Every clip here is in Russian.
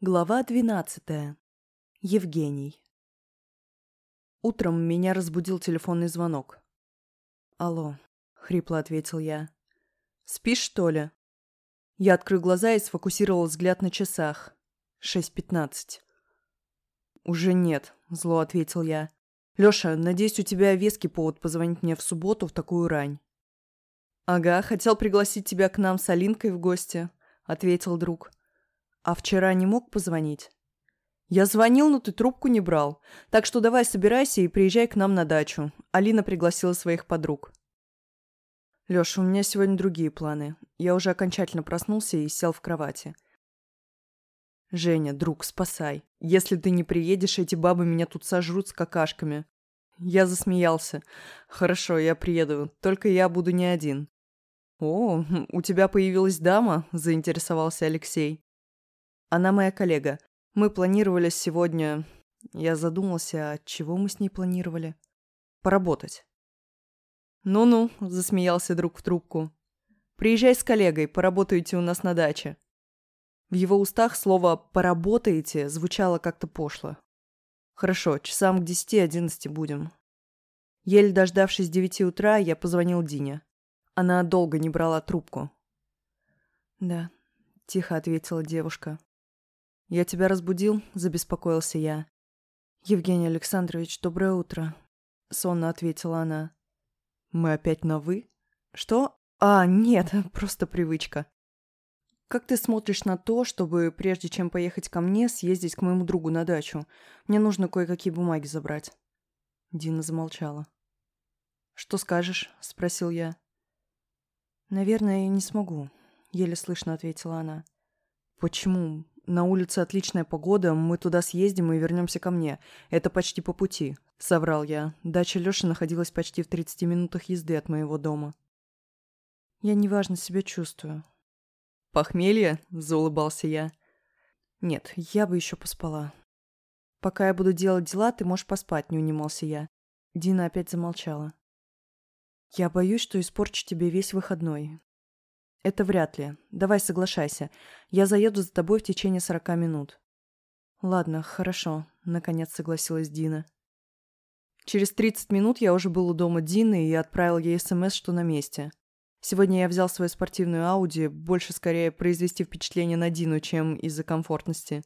Глава двенадцатая. Евгений. Утром меня разбудил телефонный звонок. «Алло», — хрипло ответил я. «Спишь, что ли?» Я открыл глаза и сфокусировал взгляд на часах. Шесть пятнадцать. «Уже нет», — зло ответил я. «Лёша, надеюсь, у тебя веский повод позвонить мне в субботу в такую рань». «Ага, хотел пригласить тебя к нам с Алинкой в гости», — ответил друг. А вчера не мог позвонить? Я звонил, но ты трубку не брал. Так что давай собирайся и приезжай к нам на дачу. Алина пригласила своих подруг. Лёша, у меня сегодня другие планы. Я уже окончательно проснулся и сел в кровати. Женя, друг, спасай. Если ты не приедешь, эти бабы меня тут сожрут с какашками. Я засмеялся. Хорошо, я приеду. Только я буду не один. О, у тебя появилась дама? Заинтересовался Алексей. Она моя коллега. Мы планировали сегодня... Я задумался, а чего мы с ней планировали? Поработать. «Ну-ну», — засмеялся друг в трубку. «Приезжай с коллегой, поработаете у нас на даче». В его устах слово «поработаете» звучало как-то пошло. «Хорошо, часам к десяти-одиннадцати будем». Еле дождавшись девяти утра, я позвонил Дине. Она долго не брала трубку. «Да», — тихо ответила девушка. «Я тебя разбудил?» – забеспокоился я. «Евгений Александрович, доброе утро», – сонно ответила она. «Мы опять на «вы»?» «Что? А, нет, просто привычка». «Как ты смотришь на то, чтобы, прежде чем поехать ко мне, съездить к моему другу на дачу? Мне нужно кое-какие бумаги забрать». Дина замолчала. «Что скажешь?» – спросил я. «Наверное, я не смогу», – еле слышно ответила она. «Почему? На улице отличная погода, мы туда съездим и вернемся ко мне. Это почти по пути», — соврал я. Дача Лёши находилась почти в 30 минутах езды от моего дома. «Я неважно себя чувствую». «Похмелье?» — заулыбался я. «Нет, я бы еще поспала». «Пока я буду делать дела, ты можешь поспать», — не унимался я. Дина опять замолчала. «Я боюсь, что испорчу тебе весь выходной. «Это вряд ли. Давай соглашайся. Я заеду за тобой в течение сорока минут». «Ладно, хорошо», — наконец согласилась Дина. Через 30 минут я уже был у дома Дины и отправил ей СМС, что на месте. Сегодня я взял свою спортивную Ауди, больше скорее произвести впечатление на Дину, чем из-за комфортности.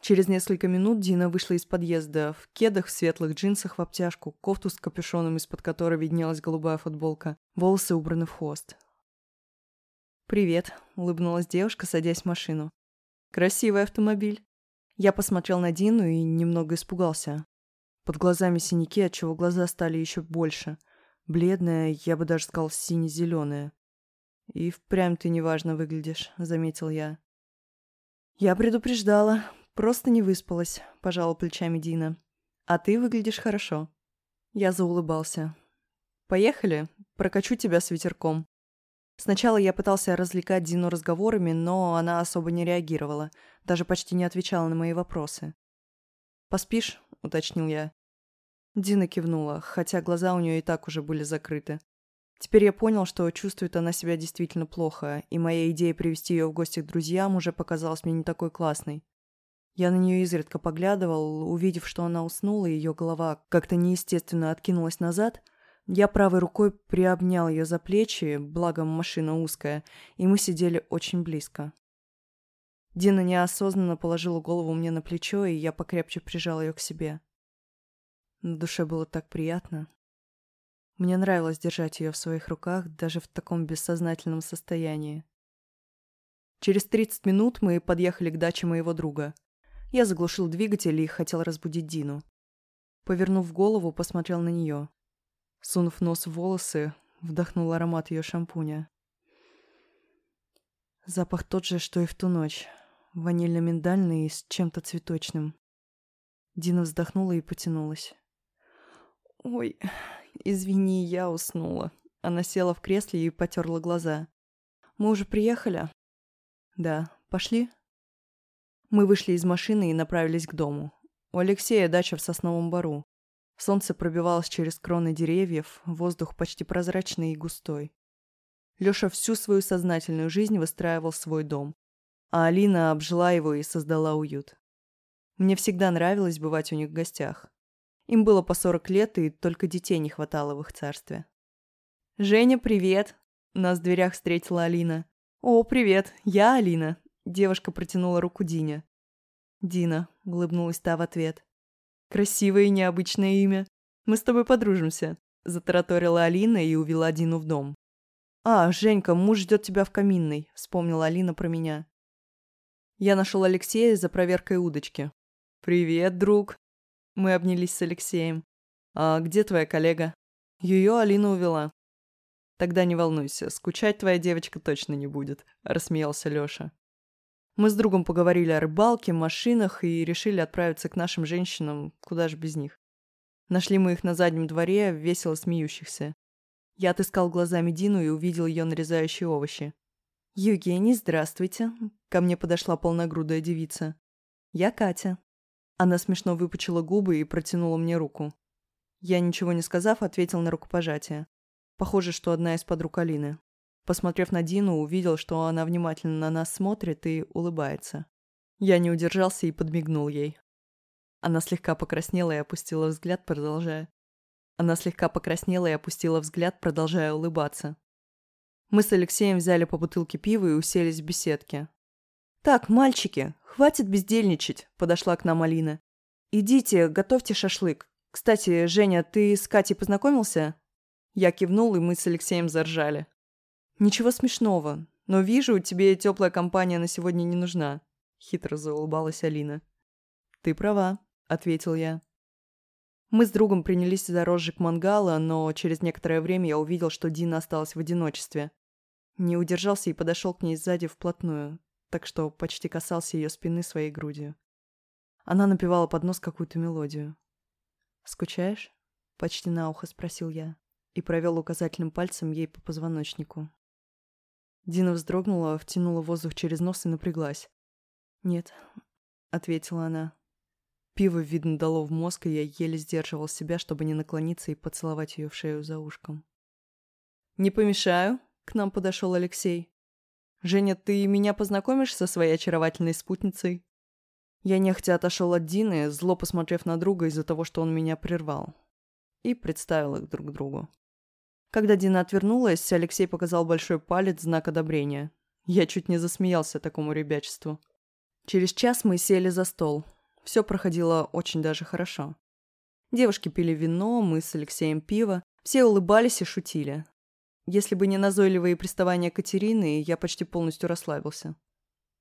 Через несколько минут Дина вышла из подъезда в кедах, в светлых джинсах в обтяжку, кофту с капюшоном, из-под которой виднелась голубая футболка, волосы убраны в хвост. «Привет», — улыбнулась девушка, садясь в машину. «Красивый автомобиль». Я посмотрел на Дину и немного испугался. Под глазами синяки, отчего глаза стали еще больше. Бледная, я бы даже сказал, сине-зеленая. «И впрямь ты неважно выглядишь», — заметил я. «Я предупреждала. Просто не выспалась», — пожала плечами Дина. «А ты выглядишь хорошо». Я заулыбался. «Поехали. Прокачу тебя с ветерком». Сначала я пытался развлекать Дину разговорами, но она особо не реагировала, даже почти не отвечала на мои вопросы. «Поспишь?» – уточнил я. Дина кивнула, хотя глаза у нее и так уже были закрыты. Теперь я понял, что чувствует она себя действительно плохо, и моя идея привести ее в гости к друзьям уже показалась мне не такой классной. Я на нее изредка поглядывал, увидев, что она уснула, и ее голова как-то неестественно откинулась назад – я правой рукой приобнял ее за плечи, благо машина узкая, и мы сидели очень близко. Дина неосознанно положила голову мне на плечо, и я покрепче прижал ее к себе. На душе было так приятно. Мне нравилось держать ее в своих руках, даже в таком бессознательном состоянии. Через 30 минут мы подъехали к даче моего друга. Я заглушил двигатель и хотел разбудить Дину. Повернув голову, посмотрел на нее. Сунув нос в волосы, вдохнул аромат ее шампуня. Запах тот же, что и в ту ночь. Ванильно-миндальный и с чем-то цветочным. Дина вздохнула и потянулась. «Ой, извини, я уснула». Она села в кресле и потерла глаза. «Мы уже приехали?» «Да. Пошли?» Мы вышли из машины и направились к дому. У Алексея дача в Сосновом Бару. Солнце пробивалось через кроны деревьев, воздух почти прозрачный и густой. Лёша всю свою сознательную жизнь выстраивал свой дом. а Алина обжила его и создала уют. Мне всегда нравилось бывать у них в гостях. Им было по 40 лет, и только детей не хватало в их царстве. «Женя, привет!» Нас в дверях встретила Алина. «О, привет! Я Алина!» Девушка протянула руку Дине. «Дина», — улыбнулась та в ответ. «Красивое и необычное имя. Мы с тобой подружимся», — затараторила Алина и увела Дину в дом. «А, Женька, муж ждет тебя в каминной», — вспомнила Алина про меня. Я нашел Алексея за проверкой удочки. «Привет, друг!» Мы обнялись с Алексеем. «А где твоя коллега?» Ее Алина увела. «Тогда не волнуйся, скучать твоя девочка точно не будет», — рассмеялся Лёша. Мы с другом поговорили о рыбалке, машинах и решили отправиться к нашим женщинам, куда же без них. Нашли мы их на заднем дворе, весело смеющихся. Я отыскал глазами Дину и увидел ее нарезающие овощи. «Евгений, здравствуйте!» Ко мне подошла полногрудая девица. «Я Катя». Она смешно выпучила губы и протянула мне руку. Я, ничего не сказав, ответил на рукопожатие. Похоже, что одна из подруг Алины. Посмотрев на Дину, увидел, что она внимательно на нас смотрит и улыбается. Я не удержался и подмигнул ей. Она слегка покраснела и опустила взгляд, продолжая. Она слегка покраснела и опустила взгляд, продолжая улыбаться. Мы с Алексеем взяли по бутылке пива и уселись в беседке. «Так, мальчики, хватит бездельничать», – подошла к нам Алина. «Идите, готовьте шашлык. Кстати, Женя, ты с Катей познакомился?» Я кивнул, и мы с Алексеем заржали. «Ничего смешного, но вижу, тебе теплая компания на сегодня не нужна», — хитро заулыбалась Алина. «Ты права», — ответил я. Мы с другом принялись за розжиг мангала, но через некоторое время я увидел, что Дина осталась в одиночестве. Не удержался и подошел к ней сзади вплотную, так что почти касался ее спины своей грудью. Она напевала под нос какую-то мелодию. «Скучаешь?» — почти на ухо спросил я и провел указательным пальцем ей по позвоночнику. Дина вздрогнула, втянула воздух через нос и напряглась. «Нет», — ответила она. Пиво, видно, дало в мозг, и я еле сдерживал себя, чтобы не наклониться и поцеловать ее в шею за ушком. «Не помешаю?» — к нам подошел Алексей. «Женя, ты меня познакомишь со своей очаровательной спутницей?» Я нехотя отошел от Дины, зло посмотрев на друга из-за того, что он меня прервал. И представил их друг другу. Когда Дина отвернулась, Алексей показал большой палец знак одобрения. Я чуть не засмеялся такому ребячеству. Через час мы сели за стол. Все проходило очень даже хорошо. Девушки пили вино, мы с Алексеем пиво. Все улыбались и шутили. Если бы не назойливые приставания Катерины, я почти полностью расслабился.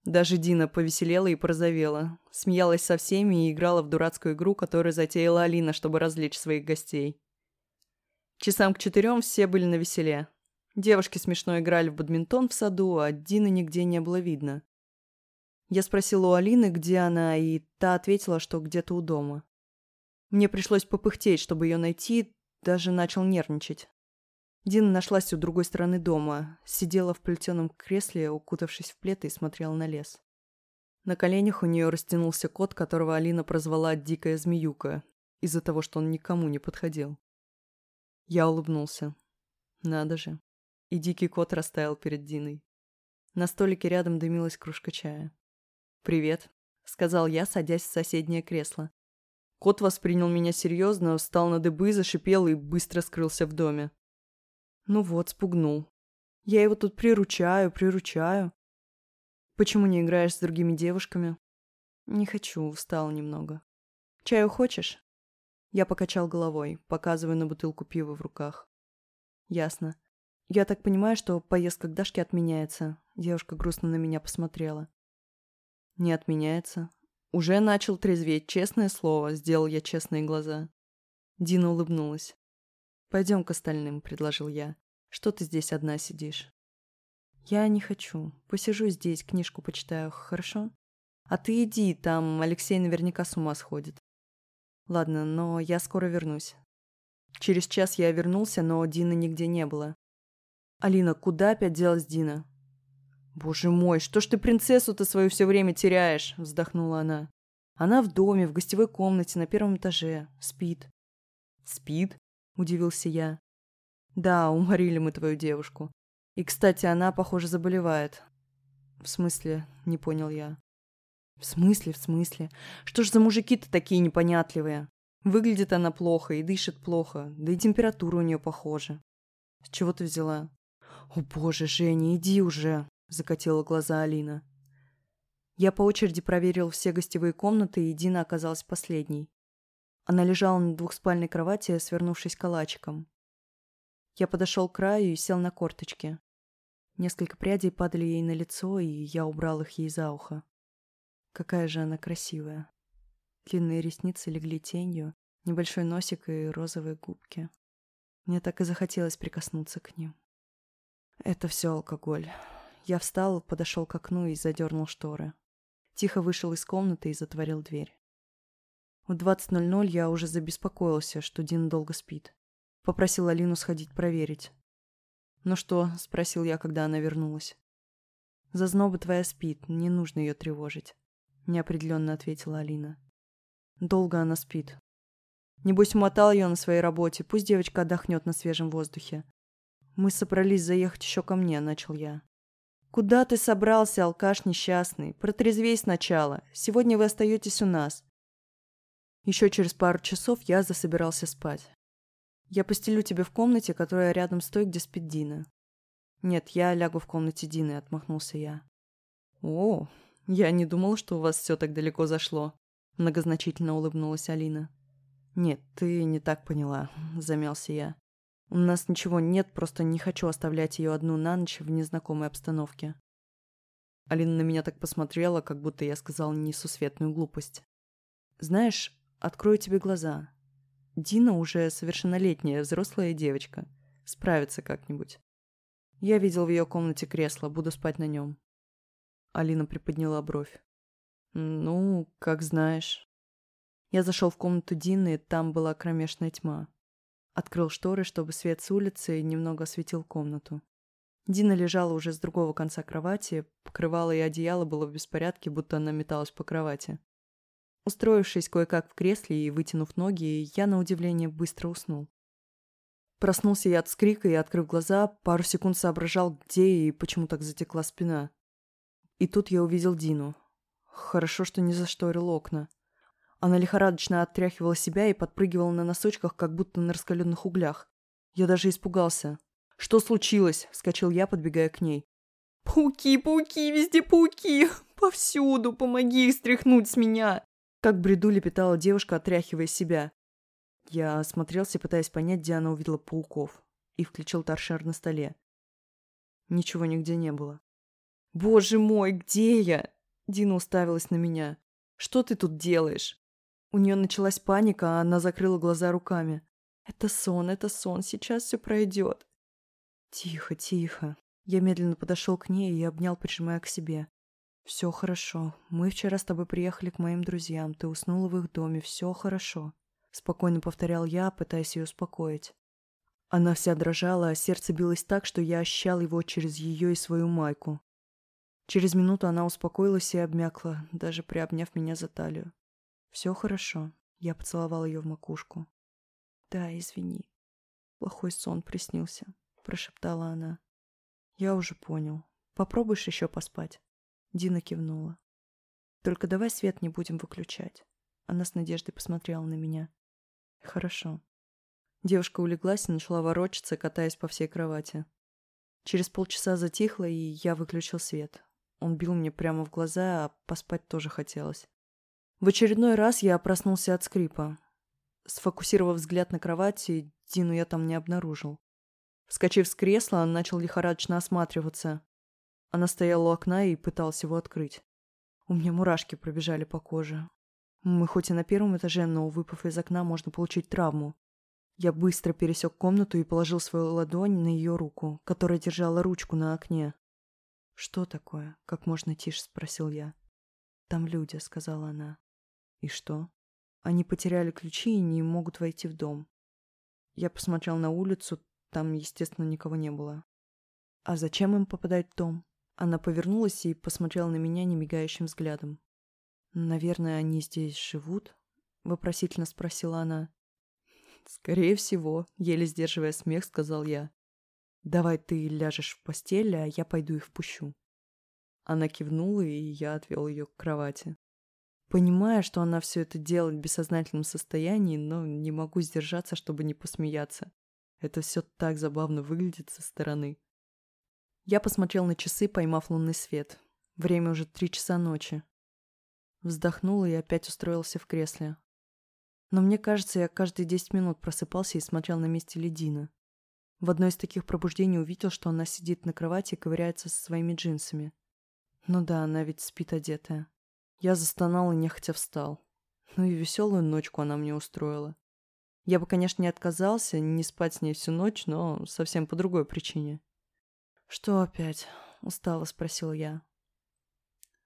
Даже Дина повеселела и порозовела, смеялась со всеми и играла в дурацкую игру, которую затеяла Алина, чтобы развлечь своих гостей. Часам к четырем все были на веселе. Девушки смешно играли в бадминтон в саду, а Дины нигде не было видно. Я спросила у Алины, где она, и та ответила, что где-то у дома. Мне пришлось попыхтеть, чтобы ее найти, даже начал нервничать. Дина нашлась у другой стороны дома, сидела в плетеном кресле, укутавшись в плед и смотрела на лес. На коленях у нее растянулся кот, которого Алина прозвала «дикая змеюка», из-за того, что он никому не подходил. Я улыбнулся. Надо же. И дикий кот растаял перед Диной. На столике рядом дымилась кружка чая. «Привет», — сказал я, садясь в соседнее кресло. Кот воспринял меня серьезно, встал на дыбы, зашипел и быстро скрылся в доме. Ну вот, спугнул. Я его тут приручаю, приручаю. Почему не играешь с другими девушками? Не хочу, устал немного. Чаю хочешь? Я покачал головой, показывая на бутылку пива в руках. «Ясно. Я так понимаю, что поездка к Дашке отменяется». Девушка грустно на меня посмотрела. «Не отменяется. Уже начал трезветь, честное слово», — сделал я честные глаза. Дина улыбнулась. «Пойдем к остальным», — предложил я. «Что ты здесь одна сидишь?» «Я не хочу. Посижу здесь, книжку почитаю, хорошо? А ты иди, там Алексей наверняка с ума сходит». Ладно, но я скоро вернусь. Через час я вернулся, но Дины нигде не было. «Алина, куда опять делась Дина?» «Боже мой, что ж ты принцессу-то свою все время теряешь?» – вздохнула она. «Она в доме, в гостевой комнате, на первом этаже. Спит». «Спит?» – удивился я. «Да, уморили мы твою девушку. И, кстати, она, похоже, заболевает». В смысле? Не понял я. В смысле, в смысле? Что ж за мужики-то такие непонятливые? Выглядит она плохо и дышит плохо, да и температура у нее похожа. С чего ты взяла? О боже, Женя, иди уже, закатила глаза Алина. Я по очереди проверил все гостевые комнаты, и Дина оказалась последней. Она лежала на двухспальной кровати, свернувшись калачиком. Я подошел к краю и сел на корточки. Несколько прядей падали ей на лицо, и я убрал их ей за ухо. Какая же она красивая. Длинные ресницы легли тенью, небольшой носик и розовые губки. Мне так и захотелось прикоснуться к ним. Это все алкоголь. Я встал, подошел к окну и задернул шторы. Тихо вышел из комнаты и затворил дверь. В 20.00 я уже забеспокоился, что Дин долго спит. Попросил Алину сходить проверить. «Ну что?» – спросил я, когда она вернулась. «Зазноба твоя спит, не нужно ее тревожить», – неопределенно ответила Алина. «Долго она спит. Небось, умотал ее на своей работе, пусть девочка отдохнет на свежем воздухе. Мы собрались заехать еще ко мне», – начал я. «Куда ты собрался, алкаш несчастный? Протрезвей сначала. Сегодня вы остаетесь у нас». Еще через пару часов я засобирался спать. Я постелю тебе в комнате, которая рядом с той, где спит Дина. Нет, я лягу в комнате Дины, отмахнулся я. О, я не думал, что у вас все так далеко зашло. Многозначительно улыбнулась Алина. Нет, ты не так поняла, замялся я. У нас ничего нет, просто не хочу оставлять ее одну на ночь в незнакомой обстановке. Алина на меня так посмотрела, как будто я сказал несусветную глупость. Знаешь, открою тебе глаза. Дина уже совершеннолетняя взрослая девочка. Справится как-нибудь. Я видел в ее комнате кресло, буду спать на нем. Алина приподняла бровь. Ну, как знаешь. Я зашел в комнату Дины, там была кромешная тьма. Открыл шторы, чтобы свет с улицы немного осветил комнату. Дина лежала уже с другого конца кровати, покрывало и одеяло было в беспорядке, будто она металась по кровати. Устроившись кое-как в кресле и вытянув ноги, я, на удивление, быстро уснул. Проснулся я от скрика и, открыв глаза, пару секунд соображал, где и почему так затекла спина. И тут я увидел Дину. Хорошо, что не зашторил окна. Она лихорадочно отряхивала себя и подпрыгивала на носочках, как будто на раскаленных углях. Я даже испугался. «Что случилось?» – вскочил я, подбегая к ней. «Пауки, пауки, везде пауки! Повсюду! Помоги их стряхнуть с меня!» Как бреду лепетала девушка, отряхивая себя. Я осмотрелся, пытаясь понять, где она увидела пауков, и включил торшер на столе. Ничего нигде не было. «Боже мой, где я?» Дина уставилась на меня. «Что ты тут делаешь?» У нее началась паника, а она закрыла глаза руками. «Это сон, это сон, сейчас все пройдет». «Тихо, тихо». Я медленно подошел к ней и обнял, прижимая к себе. «Все хорошо. Мы вчера с тобой приехали к моим друзьям. Ты уснула в их доме. Все хорошо», — спокойно повторял я, пытаясь ее успокоить. Она вся дрожала, а сердце билось так, что я ощущал его через ее и свою майку. Через минуту она успокоилась и обмякла, даже приобняв меня за талию. «Все хорошо». Я поцеловал ее в макушку. «Да, извини. Плохой сон приснился», — прошептала она. «Я уже понял. Попробуешь еще поспать?» Дина кивнула. «Только давай свет не будем выключать». Она с надеждой посмотрела на меня. «Хорошо». Девушка улеглась и начала ворочаться, катаясь по всей кровати. Через полчаса затихло, и я выключил свет. Он бил мне прямо в глаза, а поспать тоже хотелось. В очередной раз я проснулся от скрипа. Сфокусировав взгляд на кровати, Дину я там не обнаружил. Вскочив с кресла, он начал лихорадочно осматриваться. Она стояла у окна и пыталась его открыть. У меня мурашки пробежали по коже. Мы хоть и на первом этаже, но, выпав из окна, можно получить травму. Я быстро пересек комнату и положил свою ладонь на ее руку, которая держала ручку на окне. «Что такое?» — как можно тише спросил я. «Там люди», — сказала она. «И что?» «Они потеряли ключи и не могут войти в дом». Я посмотрел на улицу, там, естественно, никого не было. «А зачем им попадать в дом?» Она повернулась и посмотрела на меня немигающим взглядом. «Наверное, они здесь живут?» — вопросительно спросила она. «Скорее всего», — еле сдерживая смех, сказал я. «Давай ты ляжешь в постель, а я пойду их впущу». Она кивнула, и я отвел ее к кровати. Понимая, что она все это делает в бессознательном состоянии, но не могу сдержаться, чтобы не посмеяться. Это все так забавно выглядит со стороны. Я посмотрел на часы, поймав лунный свет. Время уже три часа ночи. Вздохнул и опять устроился в кресле. Но мне кажется, я каждые десять минут просыпался и смотрел на месте Ледина. В одно из таких пробуждений увидел, что она сидит на кровати и ковыряется со своими джинсами. Ну да, она ведь спит одетая. Я застонал и нехотя встал. Ну и веселую ночку она мне устроила. Я бы, конечно, не отказался не спать с ней всю ночь, но совсем по другой причине. «Что опять?» — устало спросил я.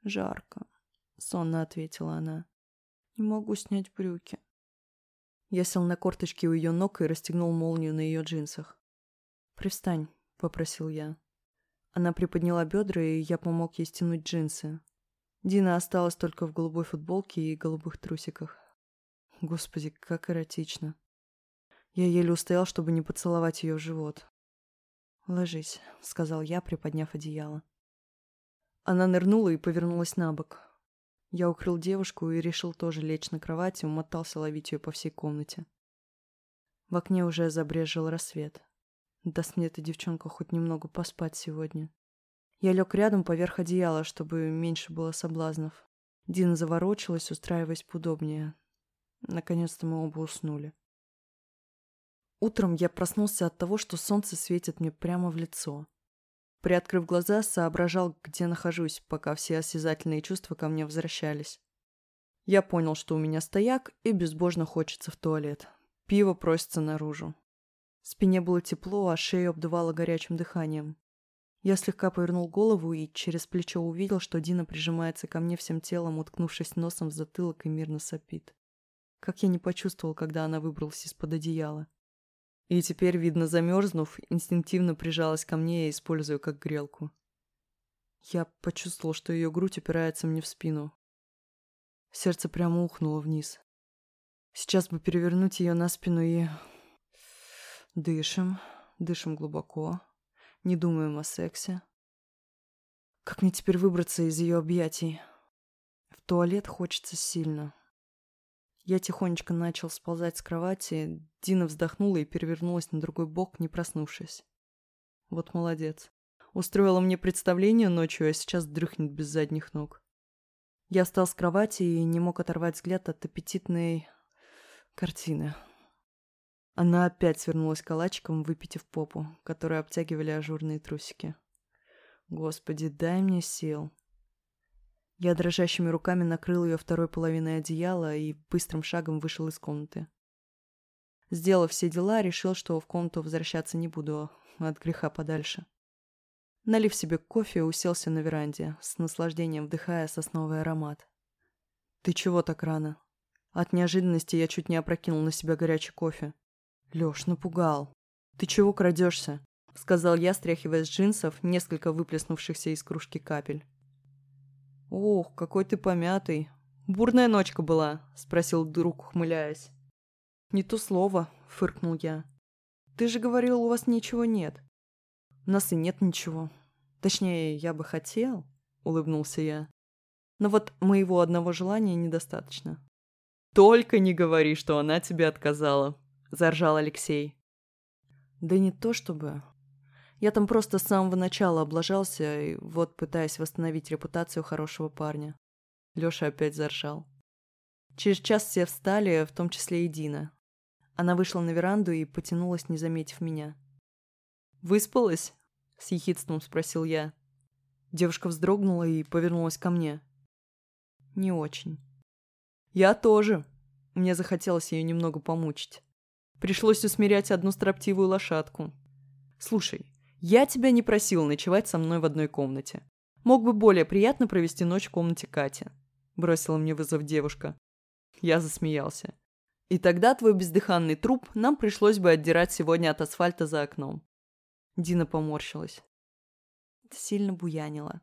«Жарко», — сонно ответила она. «Не могу снять брюки». Я сел на корточки у ее ног и расстегнул молнию на ее джинсах. «Привстань», — попросил я. Она приподняла бедра, и я помог ей стянуть джинсы. Дина осталась только в голубой футболке и голубых трусиках. Господи, как эротично. Я еле устоял, чтобы не поцеловать ее в живот. «Ложись», — сказал я, приподняв одеяло. Она нырнула и повернулась на бок. Я укрыл девушку и решил тоже лечь на кровать и умотался ловить ее по всей комнате. В окне уже забрежил рассвет. Даст мне эта девчонка хоть немного поспать сегодня. Я лег рядом поверх одеяла, чтобы меньше было соблазнов. Дина заворочилась, устраиваясь поудобнее. Наконец-то мы оба уснули. Утром я проснулся от того, что солнце светит мне прямо в лицо. Приоткрыв глаза, соображал, где нахожусь, пока все осязательные чувства ко мне возвращались. Я понял, что у меня стояк, и безбожно хочется в туалет. Пиво просится наружу. Спине было тепло, а шею обдувало горячим дыханием. Я слегка повернул голову и через плечо увидел, что Дина прижимается ко мне всем телом, уткнувшись носом в затылок и мирно сопит. Как я не почувствовал, когда она выбралась из-под одеяла. И теперь, видно замерзнув, инстинктивно прижалась ко мне, используя как грелку. Я почувствовал, что ее грудь упирается мне в спину. Сердце прямо ухнуло вниз. Сейчас бы перевернуть ее на спину и... Дышим, дышим глубоко. Не думаем о сексе. Как мне теперь выбраться из ее объятий? В туалет хочется сильно. Я тихонечко начал сползать с кровати. Дина вздохнула и перевернулась на другой бок, не проснувшись. Вот молодец. Устроила мне представление ночью, а сейчас дрыхнет без задних ног. Я встал с кровати и не мог оторвать взгляд от аппетитной картины. Она опять свернулась калачиком, выпитив попу, которую обтягивали ажурные трусики. Господи, дай мне сил. Я дрожащими руками накрыл ее второй половиной одеяла и быстрым шагом вышел из комнаты. Сделав все дела, решил, что в комнату возвращаться не буду, от греха подальше. Налив себе кофе, уселся на веранде, с наслаждением вдыхая сосновый аромат. «Ты чего так рано?» От неожиданности я чуть не опрокинул на себя горячий кофе. «Лёш, напугал. Ты чего крадешься?» — сказал я, стряхивая с джинсов несколько выплеснувшихся из кружки капель. «Ох, какой ты помятый. Бурная ночка была?» — спросил друг, ухмыляясь. «Не то слово», — фыркнул я. «Ты же говорил, у вас ничего нет». «У нас и нет ничего. Точнее, я бы хотел», — улыбнулся я. «Но вот моего одного желания недостаточно». «Только не говори, что она тебе отказала», — заржал Алексей. «Да не то чтобы. Я там просто с самого начала облажался, и вот пытаясь восстановить репутацию хорошего парня». Лёша опять заржал. Через час все встали, в том числе и Дина. Она вышла на веранду и потянулась, не заметив меня. «Выспалась?» — с ехидством спросил я. Девушка вздрогнула и повернулась ко мне. «Не очень». «Я тоже». Мне захотелось ее немного помучить. Пришлось усмирять одну строптивую лошадку. «Слушай, я тебя не просил ночевать со мной в одной комнате. Мог бы более приятно провести ночь в комнате Кати», — бросила мне вызов девушка. Я засмеялся. «И тогда твой бездыханный труп нам пришлось бы отдирать сегодня от асфальта за окном». Дина поморщилась. Сильно буянило.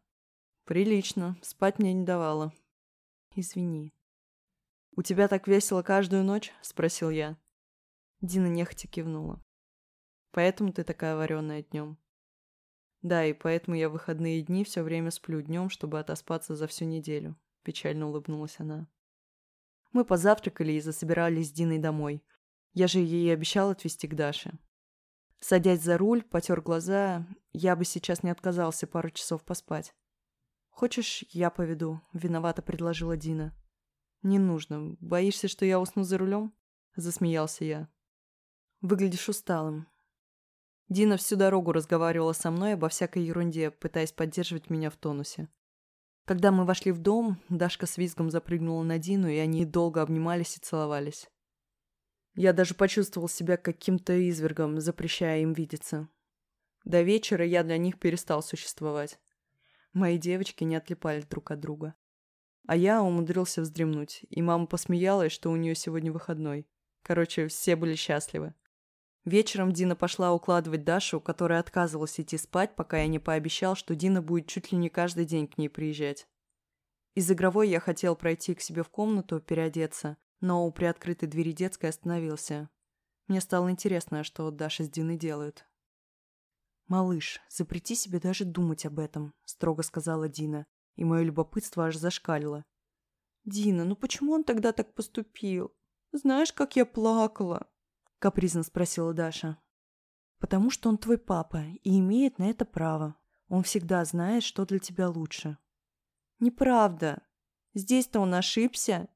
«Прилично, спать мне не давала». «Извини». «У тебя так весело каждую ночь?» — спросил я. Дина нехотя кивнула. «Поэтому ты такая вареная днем». Да, и поэтому я в выходные дни все время сплю днем, чтобы отоспаться за всю неделю. Печально улыбнулась она. Мы позавтракали и засобирались с Диной домой. Я же ей обещал отвезти к Даше. Садясь за руль, потер глаза, я бы сейчас не отказался пару часов поспать. «Хочешь, я поведу?» – виновато предложила Дина. «Не нужно. Боишься, что я усну за рулем?» – засмеялся я. «Выглядишь усталым». Дина всю дорогу разговаривала со мной обо всякой ерунде, пытаясь поддерживать меня в тонусе. Когда мы вошли в дом, Дашка с визгом запрыгнула на Дину, и они долго обнимались и целовались. Я даже почувствовал себя каким-то извергом, запрещая им видеться. До вечера я для них перестал существовать. Мои девочки не отлипали друг от друга. А я умудрился вздремнуть, и мама посмеялась, что у нее сегодня выходной. Короче, все были счастливы. Вечером Дина пошла укладывать Дашу, которая отказывалась идти спать, пока я не пообещал, что Дина будет чуть ли не каждый день к ней приезжать. Из игровой я хотел пройти к себе в комнату, переодеться, но у приоткрытой двери детской остановился. Мне стало интересно, что Даша с Диной делают. «Малыш, запрети себе даже думать об этом», — строго сказала Дина, и мое любопытство аж зашкалило. «Дина, ну почему он тогда так поступил? Знаешь, как я плакала?» — капризно спросила Даша. «Потому что он твой папа и имеет на это право. Он всегда знает, что для тебя лучше». «Неправда. Здесь-то он ошибся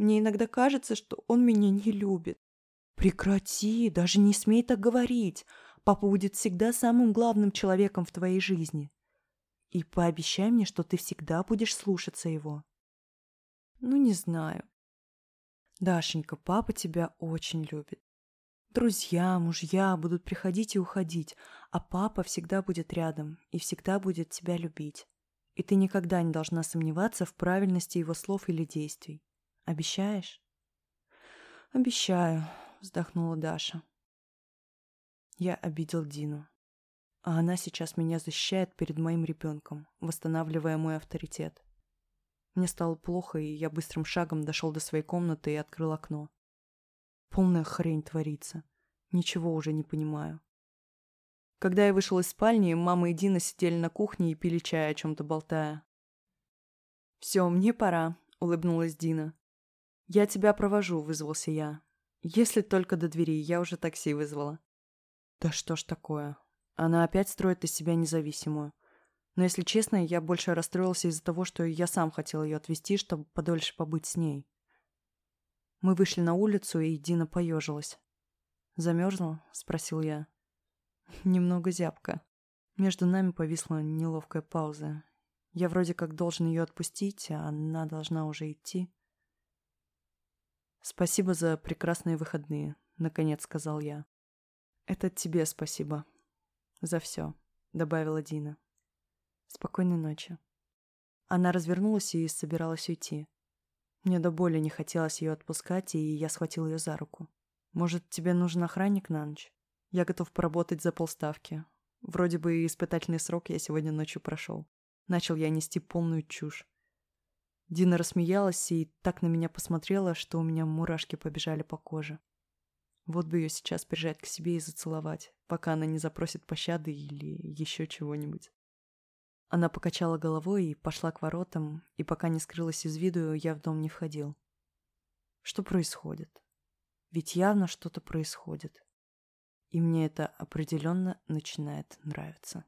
мне иногда кажется, что он меня не любит. Прекрати, даже не смей так говорить. Папа будет всегда самым главным человеком в твоей жизни. И пообещай мне, что ты всегда будешь слушаться его. Ну, не знаю. Дашенька, папа тебя очень любит. Друзья, мужья будут приходить и уходить, а папа всегда будет рядом и всегда будет тебя любить. И ты никогда не должна сомневаться в правильности его слов или действий. Обещаешь? Обещаю, вздохнула Даша. Я обидел Дину. А она сейчас меня защищает перед моим ребенком, восстанавливая мой авторитет. Мне стало плохо, и я быстрым шагом дошел до своей комнаты и открыл окно. Полная хрень творится. Ничего уже не понимаю. Когда я вышел из спальни, мама и Дина сидели на кухне и пили чай, о чем-то болтая. «Все, мне пора», — улыбнулась Дина. «Я тебя провожу», — вызвался я. «Если только до двери, я уже такси вызвала». «Да что ж такое? Она опять строит из себя независимую. Но, если честно, я больше расстроился из-за того, что я сам хотел ее отвезти, чтобы подольше побыть с ней». Мы вышли на улицу, и Дина поежилась. «Замерзла?» — спросил я. «Немного зябко». Между нами повисла неловкая пауза. Я вроде как должен ее отпустить, а она должна уже идти. «Спасибо за прекрасные выходные», — наконец сказал я. «Это тебе спасибо. За все», — добавила Дина. «Спокойной ночи». Она развернулась и собиралась уйти. Мне до боли не хотелось ее отпускать, и я схватил ее за руку. «Может, тебе нужен охранник на ночь? Я готов поработать за полставки. Вроде бы испытательный срок я сегодня ночью прошел. Начал я нести полную чушь. Дина рассмеялась и так на меня посмотрела, что у меня мурашки побежали по коже. Вот бы ее сейчас прижать к себе и зацеловать, пока она не запросит пощады или еще чего-нибудь. Она покачала головой и пошла к воротам, и пока не скрылась из виду, я в дом не входил. Что происходит? Ведь явно что-то происходит. И мне это определенно начинает нравиться.